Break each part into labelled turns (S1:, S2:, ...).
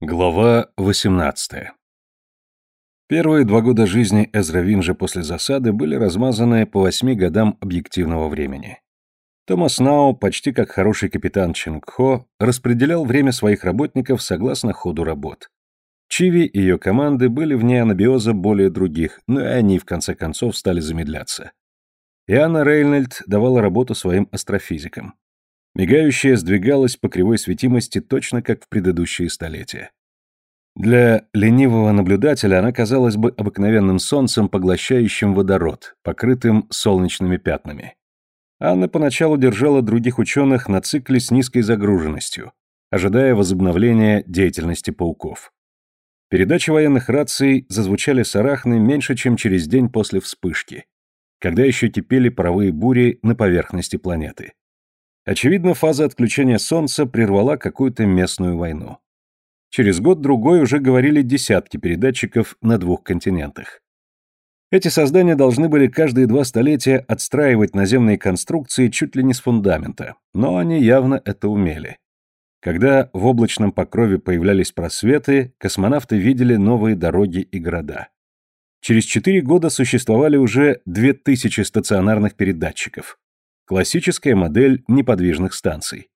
S1: Глава 18 Первые два года жизни Эзра Винжа после засады были размазаны по восьми годам объективного времени. Томас Нау, почти как хороший капитан Чингхо, распределял время своих работников согласно ходу работ. Чиви и ее команды были вне анабиоза более других, но и они в конце концов стали замедляться. И Анна Рейнольд давала работу своим астрофизикам. Мигающая сдвигалась по кривой светимости точно как в предыдущие столетия. Для ленивого наблюдателя она казалась бы обыкновенным солнцем, поглощающим водород, покрытым солнечными пятнами. Анна поначалу держала других ученых на цикле с низкой загруженностью, ожидая возобновления деятельности пауков. Передачи военных раций зазвучали с Арахны меньше, чем через день после вспышки, когда еще кипели паровые бури на поверхности планеты. Очевидно, фаза отключения Солнца прервала какую-то местную войну. Через год-другой уже говорили десятки передатчиков на двух континентах. Эти создания должны были каждые два столетия отстраивать наземные конструкции чуть ли не с фундамента, но они явно это умели. Когда в облачном покрове появлялись просветы, космонавты видели новые дороги и города. Через четыре года существовали уже 2000 стационарных передатчиков. Классическая модель неподвижных станций.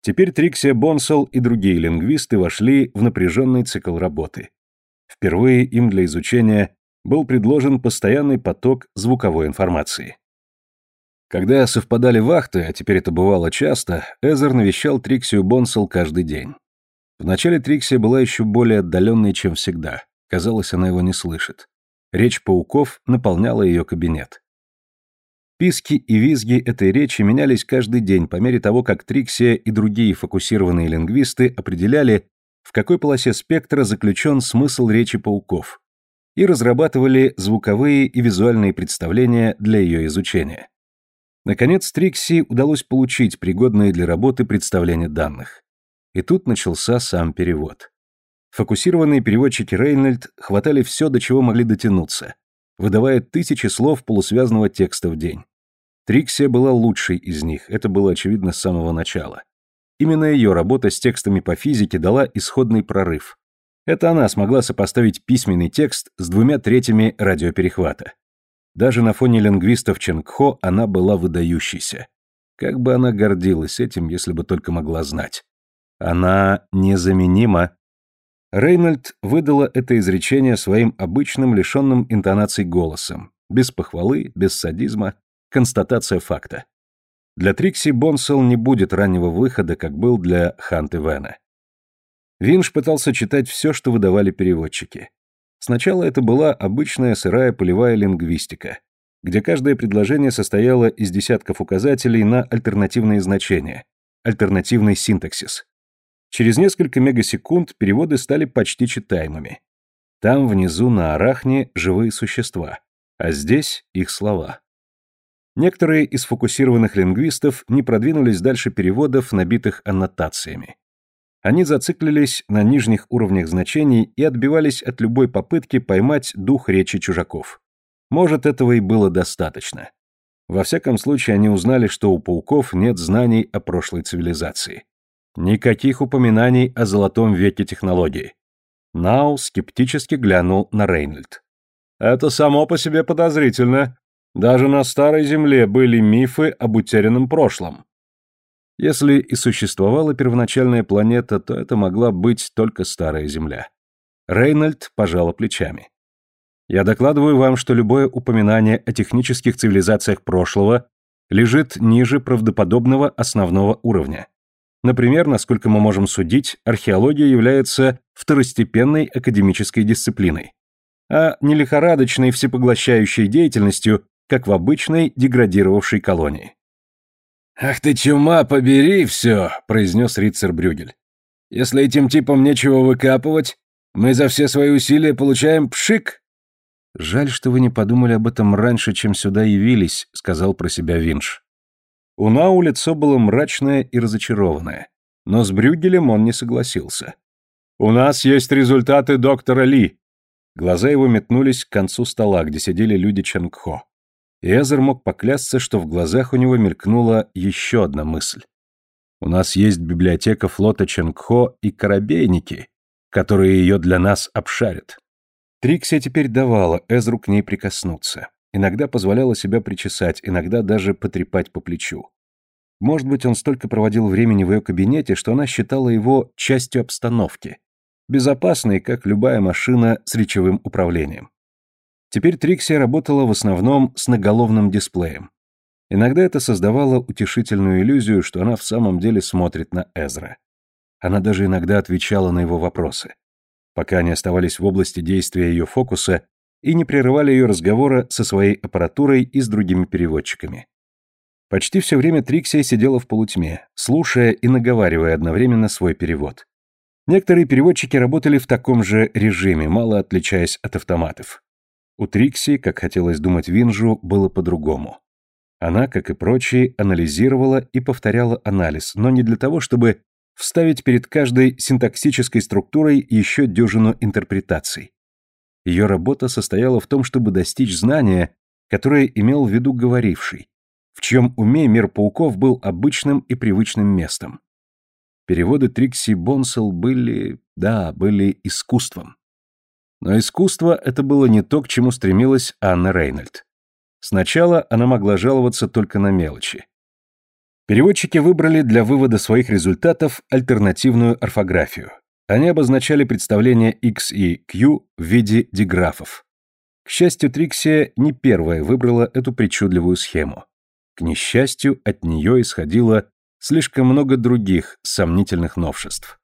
S1: Теперь Триксия Бонсел и другие лингвисты вошли в напряженный цикл работы. Впервые им для изучения был предложен постоянный поток звуковой информации. Когда совпадали вахты, а теперь это бывало часто, Эзер навещал Триксию Бонсел каждый день. Вначале Триксия была еще более отдаленной, чем всегда. Казалось, она его не слышит. Речь пауков наполняла ее кабинет. Писки и визги этой речи менялись каждый день по мере того, как Триксия и другие фокусированные лингвисты определяли, в какой полосе спектра заключен смысл речи пауков, и разрабатывали звуковые и визуальные представления для ее изучения. Наконец, Трикси удалось получить пригодные для работы представления данных. И тут начался сам перевод. Фокусированные переводчики Рейнольд хватали все, до чего могли дотянуться, выдавая тысячи слов полусвязанного текста в день. Триксия была лучшей из них, это было очевидно с самого начала. Именно ее работа с текстами по физике дала исходный прорыв. Это она смогла сопоставить письменный текст с двумя третьими радиоперехвата. Даже на фоне лингвистов Ченгхо она была выдающейся. Как бы она гордилась этим, если бы только могла знать. Она незаменима. Рейнольд выдала это изречение своим обычным, лишенным интонаций голосом, без похвалы, без садизма, Констатация факта. Для Трикси Бонсел не будет раннего выхода, как был для Ханты Вена. Винш пытался читать все, что выдавали переводчики. Сначала это была обычная сырая полевая лингвистика, где каждое предложение состояло из десятков указателей на альтернативные значения, альтернативный синтаксис. Через несколько мегасекунд переводы стали почти читаемыми. Там внизу на арахне живые существа, а здесь их слова. Некоторые из фокусированных лингвистов не продвинулись дальше переводов, набитых аннотациями. Они зациклились на нижних уровнях значений и отбивались от любой попытки поймать дух речи чужаков. Может, этого и было достаточно. Во всяком случае, они узнали, что у пауков нет знаний о прошлой цивилизации. Никаких упоминаний о золотом веке технологии. Нау скептически глянул на Рейнольд. «Это само по себе подозрительно. Даже на Старой Земле были мифы об утерянном прошлом. Если и существовала первоначальная планета, то это могла быть только Старая Земля. Рейнольд пожала плечами. Я докладываю вам, что любое упоминание о технических цивилизациях прошлого лежит ниже правдоподобного основного уровня. Например, насколько мы можем судить, археология является второстепенной академической дисциплиной, а не лихорадочной всепоглощающей деятельностью, как в обычной деградировавшей колонии. «Ах ты чума, побери все!» — произнес Рицер Брюгель. «Если этим типам нечего выкапывать, мы за все свои усилия получаем пшик!» «Жаль, что вы не подумали об этом раньше, чем сюда явились», — сказал про себя Винш. У Нау лицо было мрачное и разочарованное, но с Брюгелем он не согласился. «У нас есть результаты доктора Ли!» Глаза его метнулись к концу стола, где сидели люди Чангхо. Эзер мог поклясться, что в глазах у него мелькнула еще одна мысль. «У нас есть библиотека флота Ченгхо и корабейники. которые ее для нас обшарят. Триксия теперь давала Эзру к ней прикоснуться. Иногда позволяла себя причесать, иногда даже потрепать по плечу. Может быть, он столько проводил времени в ее кабинете, что она считала его частью обстановки, безопасной, как любая машина с речевым управлением. Теперь Триксия работала в основном с наголовным дисплеем. Иногда это создавало утешительную иллюзию, что она в самом деле смотрит на Эзра. Она даже иногда отвечала на его вопросы. Пока они оставались в области действия ее фокуса и не прерывали ее разговора со своей аппаратурой и с другими переводчиками. Почти все время Триксия сидела в полутьме, слушая и наговаривая одновременно свой перевод. Некоторые переводчики работали в таком же режиме, мало отличаясь от автоматов. У Трикси, как хотелось думать Винжу, было по-другому. Она, как и прочие, анализировала и повторяла анализ, но не для того, чтобы вставить перед каждой синтаксической структурой еще дюжину интерпретаций. Ее работа состояла в том, чтобы достичь знания, которое имел в виду говоривший, в чьем уме мир пауков был обычным и привычным местом. Переводы Трикси Бонсел были, да, были искусством. Но искусство — это было не то, к чему стремилась Анна Рейнольд. Сначала она могла жаловаться только на мелочи. Переводчики выбрали для вывода своих результатов альтернативную орфографию. Они обозначали представления X и Q в виде диграфов. К счастью, Триксия не первая выбрала эту причудливую схему. К несчастью, от нее исходило слишком много других сомнительных новшеств.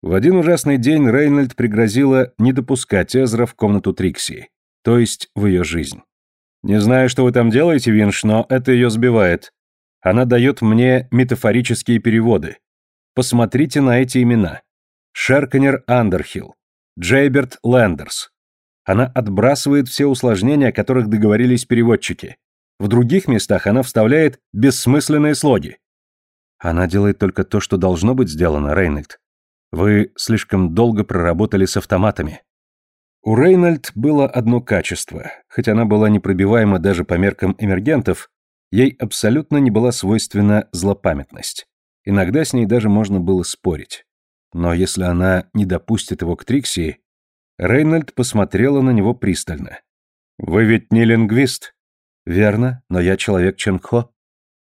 S1: В один ужасный день Рейнольд пригрозила не допускать Эзра в комнату Трикси, то есть в ее жизнь. «Не знаю, что вы там делаете, Винш, но это ее сбивает. Она дает мне метафорические переводы. Посмотрите на эти имена. Шерканер Андерхилл, Джейберт Лендерс. Она отбрасывает все усложнения, о которых договорились переводчики. В других местах она вставляет бессмысленные слоги. Она делает только то, что должно быть сделано, Рейнольд. Вы слишком долго проработали с автоматами. У Рейнольд было одно качество. Хоть она была непробиваема даже по меркам эмергентов, ей абсолютно не была свойственна злопамятность. Иногда с ней даже можно было спорить. Но если она не допустит его к Триксии, Рейнольд посмотрела на него пристально. «Вы ведь не лингвист?» Верно, но я человек Ченхо.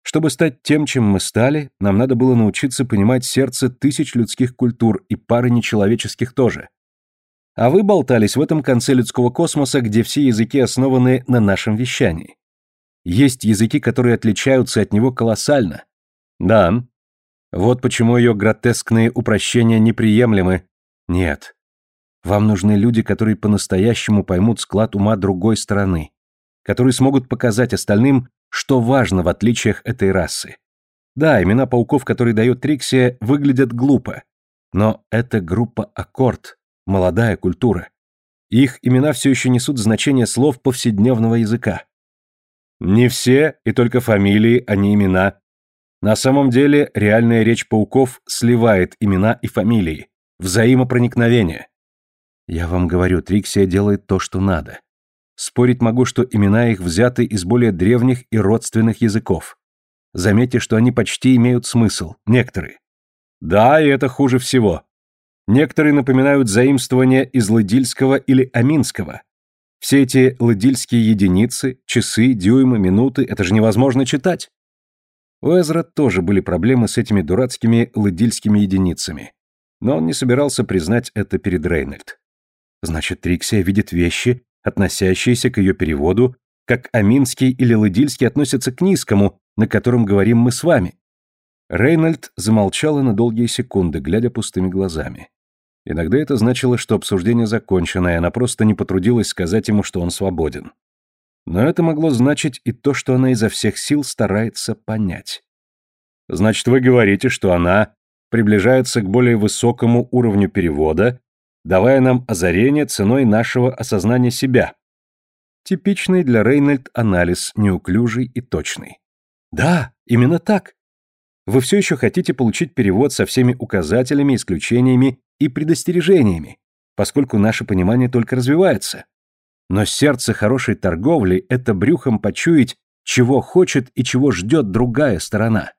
S1: Чтобы стать тем, чем мы стали, нам надо было научиться понимать сердце тысяч людских культур и пары нечеловеческих тоже. А вы болтались в этом конце людского космоса, где все языки основаны на нашем вещании. Есть языки, которые отличаются от него колоссально. Да. Вот почему ее гротескные упрощения неприемлемы. Нет. Вам нужны люди, которые по-настоящему поймут склад ума другой стороны, которые смогут показать остальным, что важно в отличиях этой расы. Да, имена пауков, которые дает Триксия, выглядят глупо, но это группа Аккорд, молодая культура. Их имена все еще несут значение слов повседневного языка. Не все, и только фамилии, а не имена. На самом деле, реальная речь пауков сливает имена и фамилии. Взаимопроникновение. Я вам говорю, Триксия делает то, что надо. Спорить могу, что имена их взяты из более древних и родственных языков. Заметьте, что они почти имеют смысл, некоторые. Да, и это хуже всего. Некоторые напоминают заимствования из ладильского или аминского. Все эти ладильские единицы, часы, дюймы, минуты — это же невозможно читать. У Эзра тоже были проблемы с этими дурацкими ладильскими единицами. Но он не собирался признать это перед Рейнольд. Значит, Триксия видит вещи, относящиеся к ее переводу, как Аминский или Лыдильский относятся к низкому, на котором говорим мы с вами. Рейнольд замолчала на долгие секунды, глядя пустыми глазами. Иногда это значило, что обсуждение закончено, и она просто не потрудилась сказать ему, что он свободен. Но это могло значить и то, что она изо всех сил старается понять. Значит, вы говорите, что она приближается к более высокому уровню перевода, давая нам озарение ценой нашего осознания себя. Типичный для Рейнольд анализ, неуклюжий и точный. Да, именно так. Вы все еще хотите получить перевод со всеми указателями, исключениями и предостережениями, поскольку наше понимание только развивается. Но сердце хорошей торговли – это брюхом почуять, чего хочет и чего ждет другая сторона.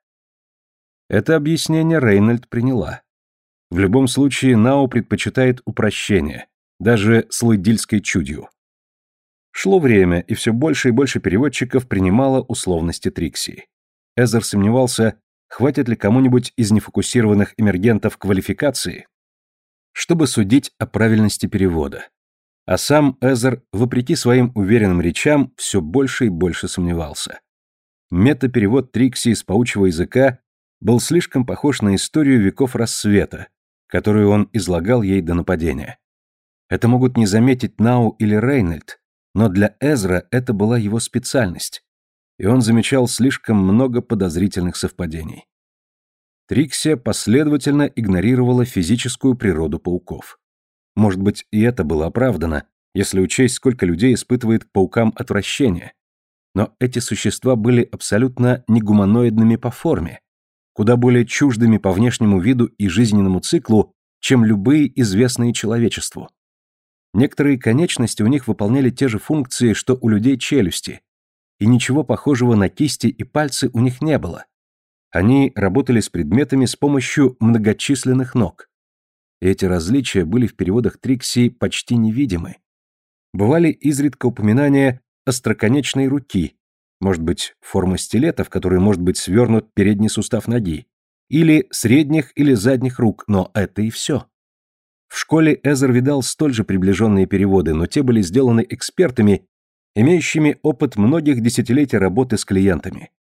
S1: Это объяснение Рейнольд приняла. В любом случае, Нао предпочитает упрощение, даже с лыдильской чудью. Шло время, и все больше и больше переводчиков принимало условности Трикси. Эзер сомневался, хватит ли кому-нибудь из нефокусированных эмергентов квалификации, чтобы судить о правильности перевода. А сам Эзер, вопреки своим уверенным речам, все больше и больше сомневался. Метаперевод Трикси из паучьего языка был слишком похож на историю веков рассвета, которую он излагал ей до нападения. Это могут не заметить Нау или Рейнольд, но для Эзра это была его специальность, и он замечал слишком много подозрительных совпадений. Триксия последовательно игнорировала физическую природу пауков. Может быть, и это было оправдано, если учесть, сколько людей испытывает к паукам отвращение. Но эти существа были абсолютно негуманоидными по форме, куда более чуждыми по внешнему виду и жизненному циклу, чем любые известные человечеству. Некоторые конечности у них выполняли те же функции, что у людей челюсти, и ничего похожего на кисти и пальцы у них не было. Они работали с предметами с помощью многочисленных ног. Эти различия были в переводах Трикси почти невидимы. Бывали изредка упоминания остроконечной руки, может быть, форма стилета, в которой может быть свернут передний сустав ноги, или средних или задних рук, но это и все. В школе Эзер видал столь же приближенные переводы, но те были сделаны экспертами, имеющими опыт многих десятилетий работы с клиентами.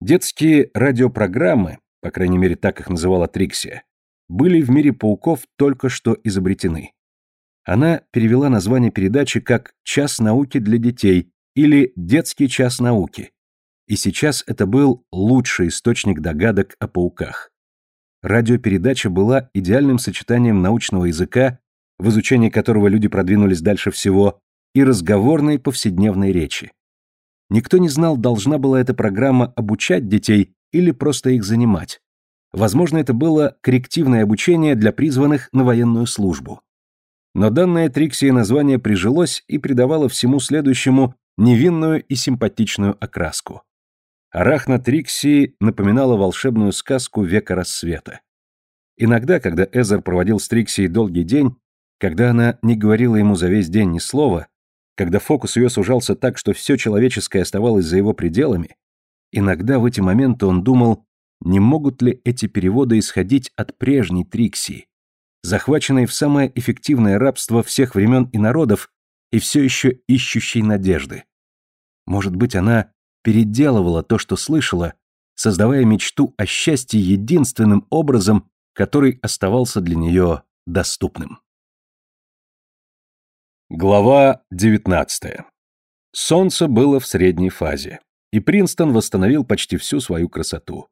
S1: Детские радиопрограммы, по крайней мере так их называла Триксия, были в мире пауков только что изобретены. Она перевела название передачи как «Час науки для детей» или «Детский час науки». И сейчас это был лучший источник догадок о пауках. Радиопередача была идеальным сочетанием научного языка, в изучении которого люди продвинулись дальше всего, и разговорной повседневной речи. Никто не знал, должна была эта программа обучать детей или просто их занимать. Возможно, это было коррективное обучение для призванных на военную службу. Но данное Триксии название прижилось и придавало всему следующему невинную и симпатичную окраску. Арахна Триксии напоминала волшебную сказку века рассвета. Иногда, когда Эзер проводил с Триксией долгий день, когда она не говорила ему за весь день ни слова, когда фокус ее сужался так, что все человеческое оставалось за его пределами, иногда в эти моменты он думал, не могут ли эти переводы исходить от прежней Триксии, захваченной в самое эффективное рабство всех времен и народов и все еще ищущей надежды. Может быть, она переделывала то, что слышала, создавая мечту о счастье единственным образом, который оставался для нее доступным. Глава 19. Солнце было в средней фазе, и Принстон восстановил почти всю свою красоту.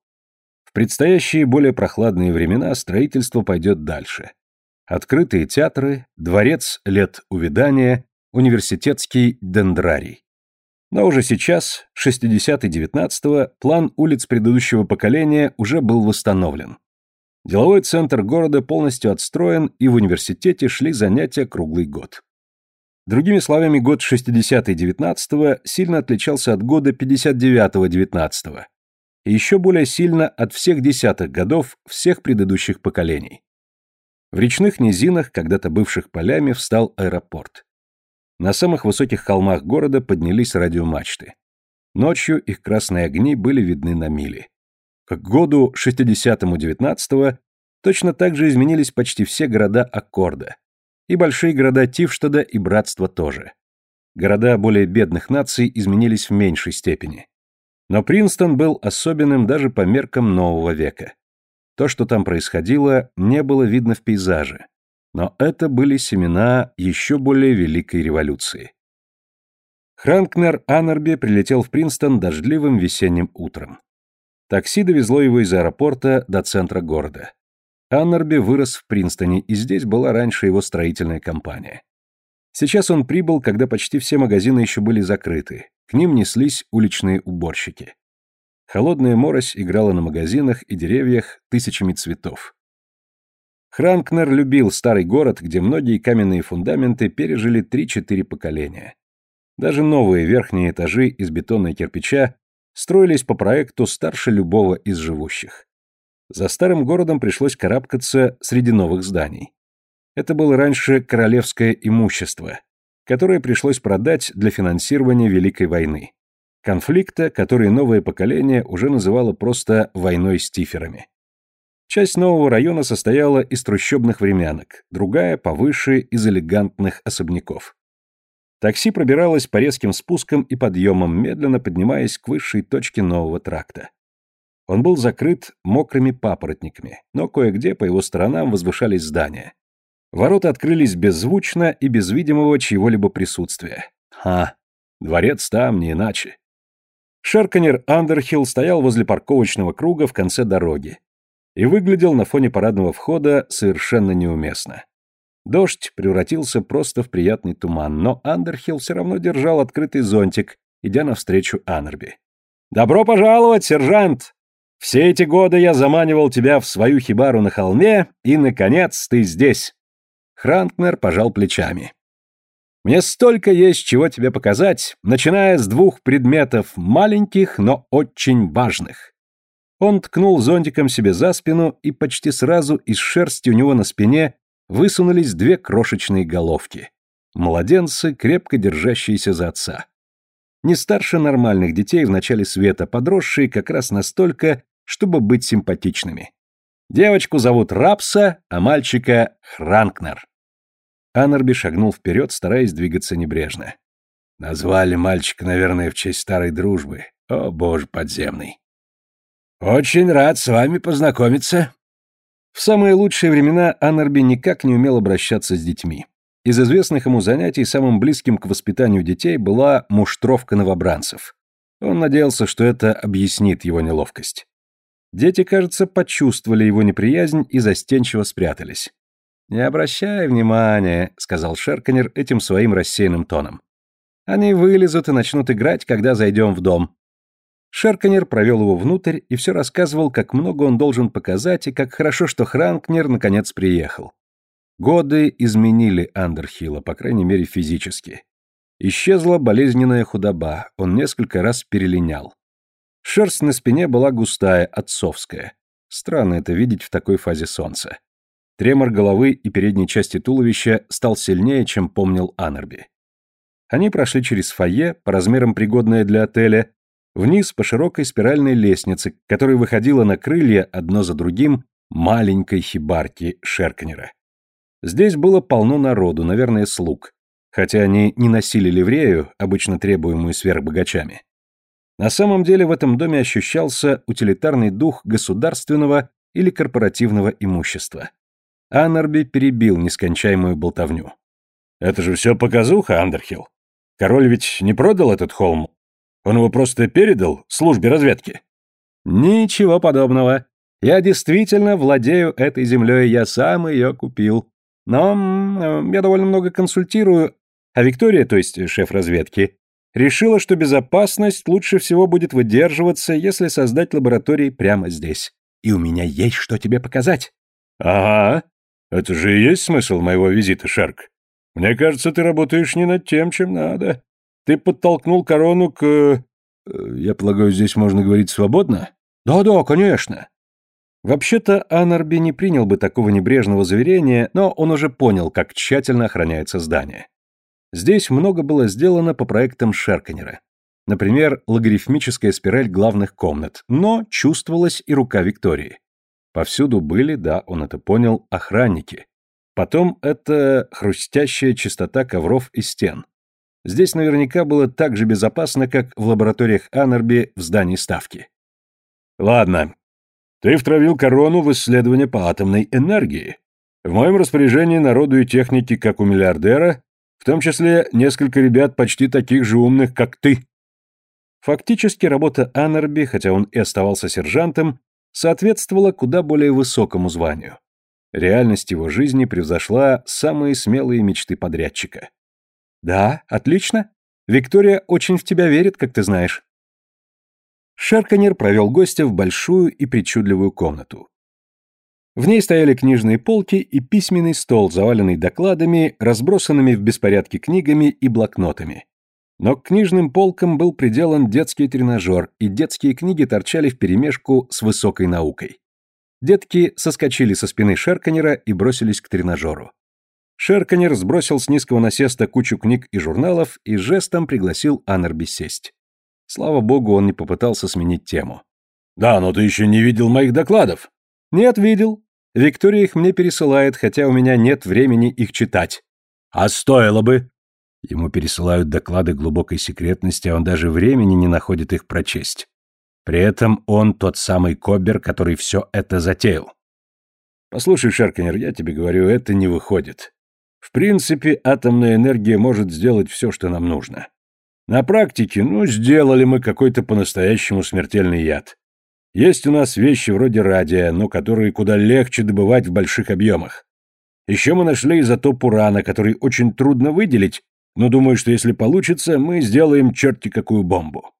S1: В предстоящие более прохладные времена строительство пойдет дальше. Открытые театры, дворец лет увядания, университетский дендрарий. Но уже сейчас, 60-19-го, план улиц предыдущего поколения уже был восстановлен. Деловой центр города полностью отстроен, и в университете шли занятия круглый год. Другими словами, год 60-19 сильно отличался от года 59-19 и еще более сильно от всех десятых годов всех предыдущих поколений. В речных низинах, когда-то бывших полями, встал аэропорт. На самых высоких холмах города поднялись радиомачты. Ночью их красные огни были видны на мили. К году 60-19 точно так же изменились почти все города Аккорда, и большие города Тивштада и Братства тоже. Города более бедных наций изменились в меньшей степени. Но Принстон был особенным даже по меркам нового века. То, что там происходило, не было видно в пейзаже. Но это были семена еще более великой революции. Хранкнер Аннерби прилетел в Принстон дождливым весенним утром. Такси довезло его из аэропорта до центра города. Аннерби вырос в Принстоне, и здесь была раньше его строительная компания. Сейчас он прибыл, когда почти все магазины еще были закрыты. К ним неслись уличные уборщики. Холодная морось играла на магазинах и деревьях тысячами цветов. Хранкнер любил старый город, где многие каменные фундаменты пережили 3-4 поколения. Даже новые верхние этажи из бетона и кирпича строились по проекту старше любого из живущих. За старым городом пришлось карабкаться среди новых зданий. Это было раньше королевское имущество, которое пришлось продать для финансирования Великой войны. Конфликта, который новое поколение уже называло просто «войной с тиферами». Часть нового района состояла из трущобных времянок, другая, повыше, из элегантных особняков. Такси пробиралось по резким спускам и подъемам, медленно поднимаясь к высшей точке нового тракта. Он был закрыт мокрыми папоротниками, но кое-где по его сторонам возвышались здания. Ворота открылись беззвучно и без видимого чьего-либо присутствия. Ха, дворец там не иначе. Шерканер Андерхилл стоял возле парковочного круга в конце дороги и выглядел на фоне парадного входа совершенно неуместно. Дождь превратился просто в приятный туман, но Андерхилл все равно держал открытый зонтик, идя навстречу Аннерби. «Добро пожаловать, сержант! Все эти годы я заманивал тебя в свою хибару на холме, и, наконец, ты здесь!» Хранкнер пожал плечами. «Мне столько есть чего тебе показать, начиная с двух предметов, маленьких, но очень важных. Он ткнул зонтиком себе за спину, и почти сразу из шерсти у него на спине высунулись две крошечные головки. Младенцы, крепко держащиеся за отца. Не старше нормальных детей в начале света, подросшие как раз настолько, чтобы быть симпатичными. Девочку зовут Рапса, а мальчика — Хранкнер. Аннерби шагнул вперед, стараясь двигаться небрежно. Назвали мальчика, наверное, в честь старой дружбы. О, боже подземный. «Очень рад с вами познакомиться». В самые лучшие времена Аннерби никак не умел обращаться с детьми. Из известных ему занятий самым близким к воспитанию детей была муштровка новобранцев. Он надеялся, что это объяснит его неловкость. Дети, кажется, почувствовали его неприязнь и застенчиво спрятались. «Не обращай внимания», — сказал Шерканер этим своим рассеянным тоном. «Они вылезут и начнут играть, когда зайдем в дом. Шерканер провел его внутрь и все рассказывал, как много он должен показать и как хорошо, что Хранкнер наконец приехал. Годы изменили Андерхилла, по крайней мере физически. Исчезла болезненная худоба, он несколько раз перелинял. Шерсть на спине была густая, отцовская. Странно это видеть в такой фазе солнца. Тремор головы и передней части туловища стал сильнее, чем помнил Аннерби. Они прошли через фойе, по размерам пригодное для отеля, вниз по широкой спиральной лестнице, которая выходила на крылья одно за другим маленькой хибарки Шерканера. Здесь было полно народу, наверное, слуг, хотя они не носили ливрею, обычно требуемую сверхбогачами. На самом деле в этом доме ощущался утилитарный дух государственного или корпоративного имущества. Аннерби перебил нескончаемую болтовню. «Это же все показуха, Андерхилл. Король ведь не продал этот холм он его просто передал службе разведки? Ничего подобного. Я действительно владею этой землей, я сам ее купил. Но я довольно много консультирую, а Виктория, то есть шеф разведки, решила, что безопасность лучше всего будет выдерживаться, если создать лаборатории прямо здесь. И у меня есть что тебе показать. Ага. Это же и есть смысл моего визита, Шарк. Мне кажется, ты работаешь не над тем, чем надо. Ты подтолкнул корону к... Э, я полагаю, здесь можно говорить свободно? Да-да, конечно. Вообще-то Анарби не принял бы такого небрежного заверения, но он уже понял, как тщательно охраняется здание. Здесь много было сделано по проектам Шерканера. Например, логарифмическая спираль главных комнат, но чувствовалась и рука Виктории. Повсюду были, да, он это понял, охранники. Потом это хрустящая чистота ковров и стен. Здесь наверняка было так же безопасно, как в лабораториях Аннерби в здании Ставки. Ладно. Ты втравил корону в исследование по атомной энергии. В моем распоряжении народу и техники, как у миллиардера, в том числе несколько ребят почти таких же умных, как ты. Фактически работа Аннерби, хотя он и оставался сержантом, соответствовала куда более высокому званию. Реальность его жизни превзошла самые смелые мечты подрядчика. Да, отлично. Виктория очень в тебя верит, как ты знаешь. Шерканер провел гостя в большую и причудливую комнату. В ней стояли книжные полки и письменный стол, заваленный докладами, разбросанными в беспорядке книгами и блокнотами. Но к книжным полкам был приделан детский тренажер, и детские книги торчали вперемешку с высокой наукой. Детки соскочили со спины Шерканера и бросились к тренажеру. Шерканер сбросил с низкого насеста кучу книг и журналов и жестом пригласил Аннерби сесть. Слава богу, он не попытался сменить тему.
S2: «Да, но ты еще не видел моих докладов».
S1: «Нет, видел. Виктория их мне пересылает, хотя у меня нет времени их читать».
S2: «А стоило бы».
S1: Ему пересылают доклады глубокой секретности, а он даже времени не находит их прочесть. При этом он тот самый Коббер, который все это затеял. Послушай, Шерканер, я тебе говорю, это не выходит. В принципе, атомная энергия может сделать все, что нам нужно. На практике, ну, сделали мы какой-то по-настоящему смертельный яд. Есть у нас вещи вроде радия, но которые куда легче добывать в больших объемах. Еще мы нашли изотоп урана, который очень трудно выделить, но думаю, что если получится, мы сделаем черти какую бомбу.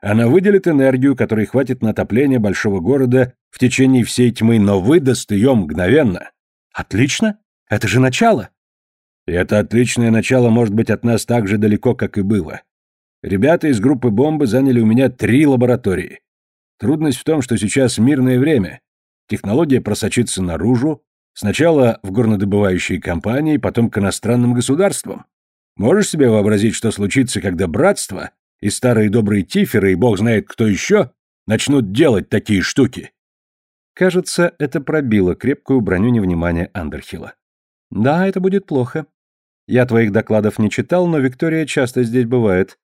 S1: Она выделит энергию, которой хватит на отопление большого города в течение всей тьмы, но выдаст ее мгновенно. Отлично. Это же начало. Это отличное начало может быть от нас так же далеко, как и было. Ребята из группы бомбы заняли у меня три лаборатории. Трудность в том, что сейчас мирное время. Технология просочится наружу, сначала в горнодобывающие компании, потом к иностранным государствам. Можешь себе вообразить, что случится, когда братство и старые добрые тиферы, и бог знает кто еще, начнут делать такие штуки. Кажется, это пробило крепкую броню невнимания Андерхилла. Да, это будет плохо. Я твоих докладов не читал, но Виктория часто здесь бывает.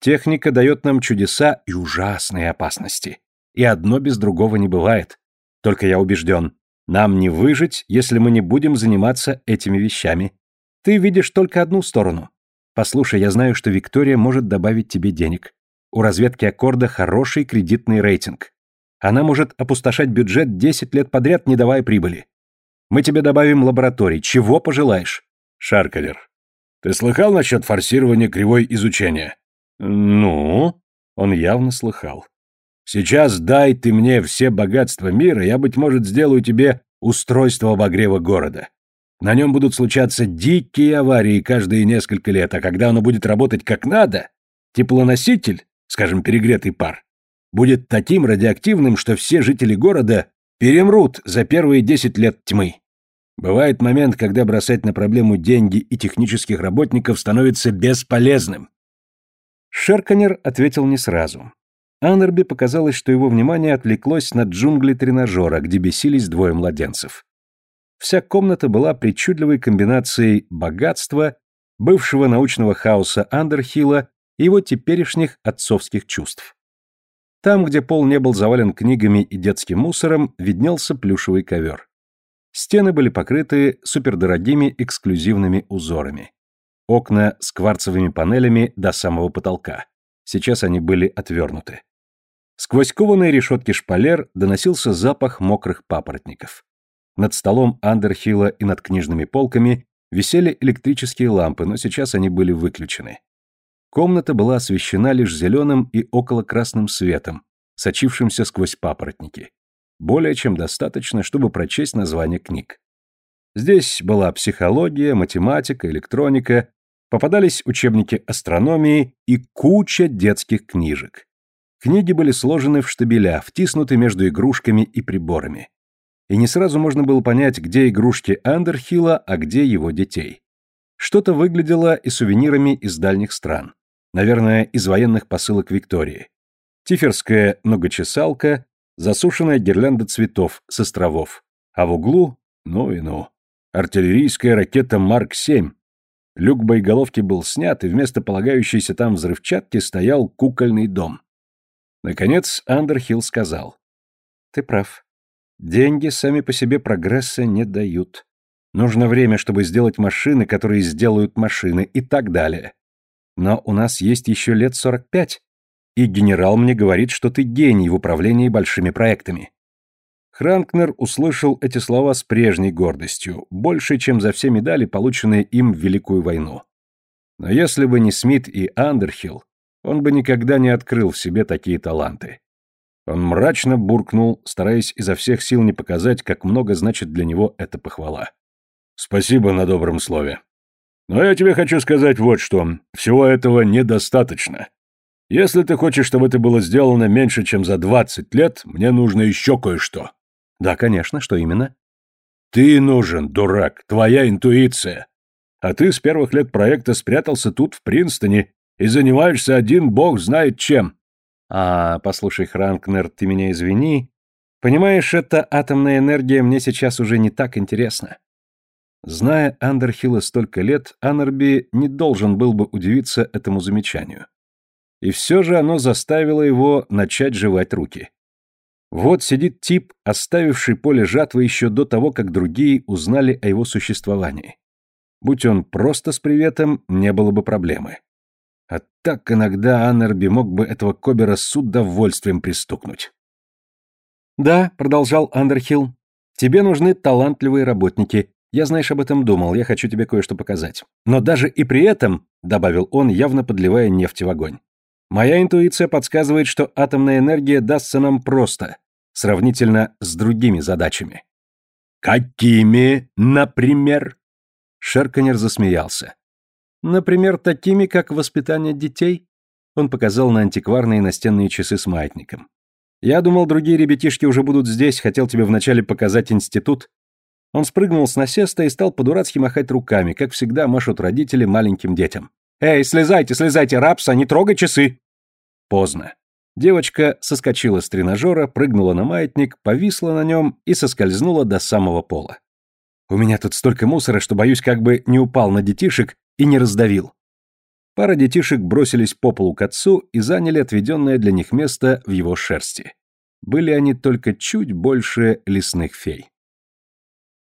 S1: Техника дает нам чудеса и ужасные опасности. И одно без другого не бывает. Только я убежден, нам не выжить, если мы не будем заниматься этими вещами. Ты видишь только одну сторону. Послушай, я знаю, что Виктория может добавить тебе денег. У разведки Аккорда хороший кредитный рейтинг. Она может опустошать бюджет 10 лет подряд, не давая прибыли. Мы тебе добавим лабораторий. Чего пожелаешь?
S2: Шаркалер, ты слыхал насчет форсирования кривой изучения?
S1: Ну? Он явно слыхал.
S2: Сейчас дай ты мне все богатства мира, я, быть может, сделаю тебе устройство обогрева города. На нем будут случаться дикие аварии каждые несколько лет, а когда оно будет работать как надо, теплоноситель, скажем, перегретый пар, будет таким радиоактивным, что все жители города перемрут за первые 10 лет тьмы. Бывает момент, когда бросать на проблему деньги и технических работников становится бесполезным.
S1: Шерканер ответил не сразу. Аннерби показалось, что его внимание отвлеклось на джунгли тренажера, где бесились двое младенцев. Вся комната была причудливой комбинацией богатства, бывшего научного хаоса Андерхилла и его теперешних отцовских чувств. Там, где пол не был завален книгами и детским мусором, виднелся плюшевый ковер. Стены были покрыты супердорогими эксклюзивными узорами. Окна с кварцевыми панелями до самого потолка. Сейчас они были отвернуты. Сквозь кованые решетки шпалер доносился запах мокрых папоротников. Над столом Андерхилла и над книжными полками висели электрические лампы, но сейчас они были выключены. Комната была освещена лишь зеленым и около-красным светом, сочившимся сквозь папоротники. Более чем достаточно, чтобы прочесть название книг. Здесь была психология, математика, электроника, попадались учебники астрономии и куча детских книжек. Книги были сложены в штабеля, втиснуты между игрушками и приборами и не сразу можно было понять, где игрушки Андерхилла, а где его детей. Что-то выглядело и сувенирами из дальних стран. Наверное, из военных посылок Виктории. Тиферская многочесалка, засушенная гирлянда цветов с островов. А в углу, ну и ну, артиллерийская ракета Марк-7. Люк боеголовки был снят, и вместо полагающейся там взрывчатки стоял кукольный дом. Наконец Андерхилл сказал. «Ты прав. Деньги сами по себе прогресса не дают. Нужно время, чтобы сделать машины, которые сделают машины, и так далее. Но у нас есть еще лет 45, и генерал мне говорит, что ты гений в управлении большими проектами. Хранкнер услышал эти слова с прежней гордостью, больше, чем за все медали, полученные им в Великую войну. Но если бы не Смит и Андерхилл, он бы никогда не открыл в себе такие таланты. Он мрачно буркнул, стараясь изо всех сил не показать, как много значит для него эта похвала. «Спасибо на добром слове. Но я тебе хочу сказать вот что. Всего этого недостаточно. Если ты хочешь, чтобы это было сделано меньше, чем за 20 лет, мне нужно еще кое-что. Да, конечно, что именно?
S2: Ты нужен, дурак, твоя интуиция. А ты с первых лет проекта спрятался тут, в Принстоне, и занимаешься один бог знает чем.
S1: А, послушай, Хранкнер, ты меня извини. Понимаешь, эта атомная энергия мне сейчас уже не так интересна. Зная Андерхилла столько лет, Аннерби не должен был бы удивиться этому замечанию. И все же оно заставило его начать жевать руки. Вот сидит тип, оставивший поле жатвы еще до того, как другие узнали о его существовании. Будь он просто с приветом, не было бы проблемы. А так иногда Аннерби мог бы этого Кобера с удовольствием пристукнуть. «Да», — продолжал Андерхилл, — «тебе нужны талантливые работники, я, знаешь, об этом думал, я хочу тебе кое-что показать. Но даже и при этом, добавил он, явно подливая нефть в огонь, моя интуиция подсказывает, что атомная энергия дастся нам просто, сравнительно с другими задачами.
S2: Какими, например?
S1: Шерканер засмеялся. Например, такими, как воспитание детей. Он показал на антикварные настенные часы с маятником. Я думал, другие ребятишки уже будут здесь, хотел тебе вначале показать институт, он спрыгнул с насеста и стал по-дурацки махать руками, как всегда машут родители маленьким детям. «Эй, слезайте, слезайте, рапса, не трогай часы!» Поздно. Девочка соскочила с тренажера, прыгнула на маятник, повисла на нем и соскользнула до самого пола. «У меня тут столько мусора, что боюсь, как бы не упал на детишек и не раздавил». Пара детишек бросились по полу к отцу и заняли отведенное для них место в его шерсти. Были они только чуть больше лесных фей.